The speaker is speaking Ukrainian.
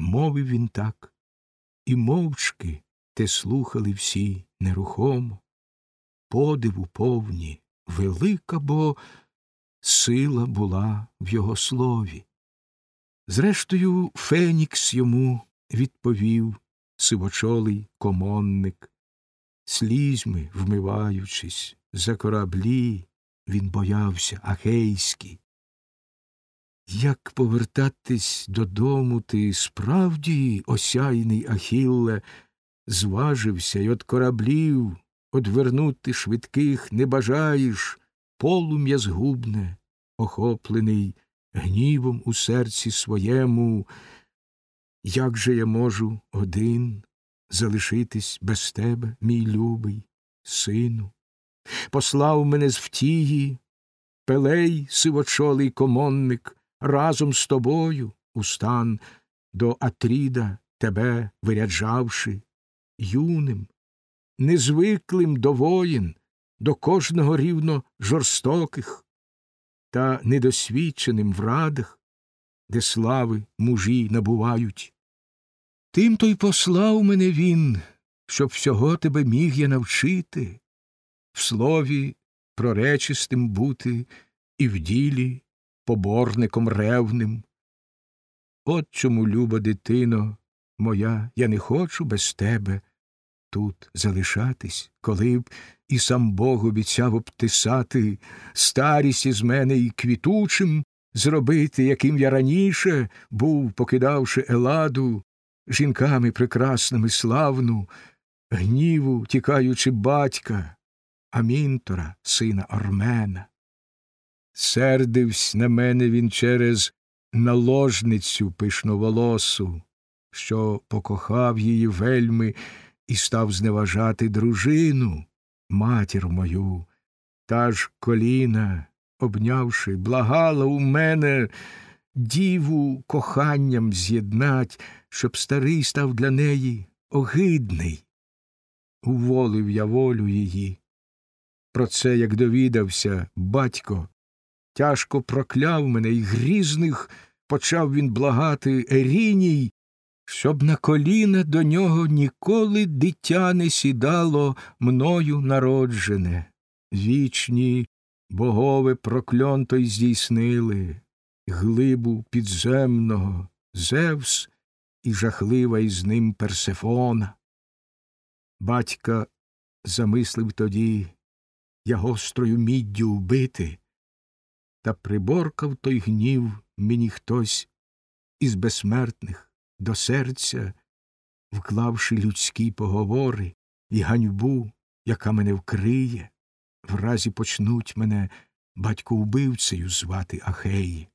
Мовив він так, і мовчки те слухали всі нерухомо, подиву повні, велика, бо сила була в його слові. Зрештою, Фенікс йому відповів сивочолий комонник, слізьми вмиваючись, за кораблі він боявся ахейський. Як повертатись додому ти справді, осяйний Ахілле, зважився й от кораблів одвернути швидких не бажаєш, полум'я згубне, охоплений гнівом у серці своєму, як же я можу один залишитись без тебе, мій любий, сину? Послав мене з втії, пелей, сивочолий комонник, разом з тобою у стан до Атріда тебе виряджавши, юним, незвиклим до воїн, до кожного рівно жорстоких, та недосвідченим в радах, де слави мужі набувають. Тим то й послав мене він, щоб всього тебе міг я навчити, в слові проречистим бути і в ділі поборником ревним. От чому, люба дитино моя, я не хочу без тебе тут залишатись, коли б і сам Бог обіцяв обтисати старість із мене і квітучим зробити, яким я раніше був, покидавши еладу, жінками прекрасними славну, гніву тікаючи батька, Амінтора, сина Армена. Сердивсь на мене він через наложницю пишноволосу, що покохав її вельми і став зневажати дружину, матір мою, та ж коліна, обнявши, благала у мене діву коханням з'єднать, щоб старий став для неї огидний. Уволив я волю її. Про це, як довідався, батько, тяжко прокляв мене, і грізних почав він благати Еріній, щоб на коліна до нього ніколи дитя не сідало мною народжене. Вічні богове прокльонто й здійснили глибу підземного Зевс і жахлива із ним Персефона. Батька замислив тоді я гострою міддю вбити, та приборкав той гнів мені хтось із безсмертних до серця, вклавши людські поговори і ганьбу, яка мене вкриє, вразі почнуть мене батько убивцею звати Ахеї.